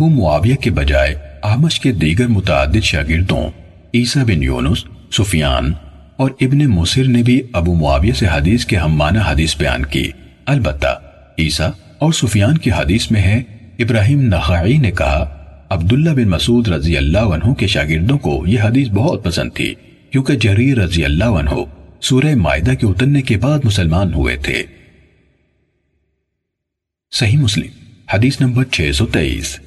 ابو معاویہ کے بجائے آمش کے دیگر متعدد شاگردوں، عیسیٰ بن یونس، سفیان اور ابن مصر نے بھی ابو معاویہ سے حدیث کے ہم معنی حدیث بیان کی۔ البتہ عیسیٰ اور سفیان کی حدیث میں ہے، ابراہیم نخعی نے کہا، عبداللہ بن مسعود رضی اللہ عنہ کے شاگردوں کو یہ حدیث بہت پسند تھی، کیونکہ جریر رضی اللہ عنہ سورہ معدہ کے اترنے کے بعد مسلمان ہوئے تھے۔ صحیح مسلم، حدیث نمبر 623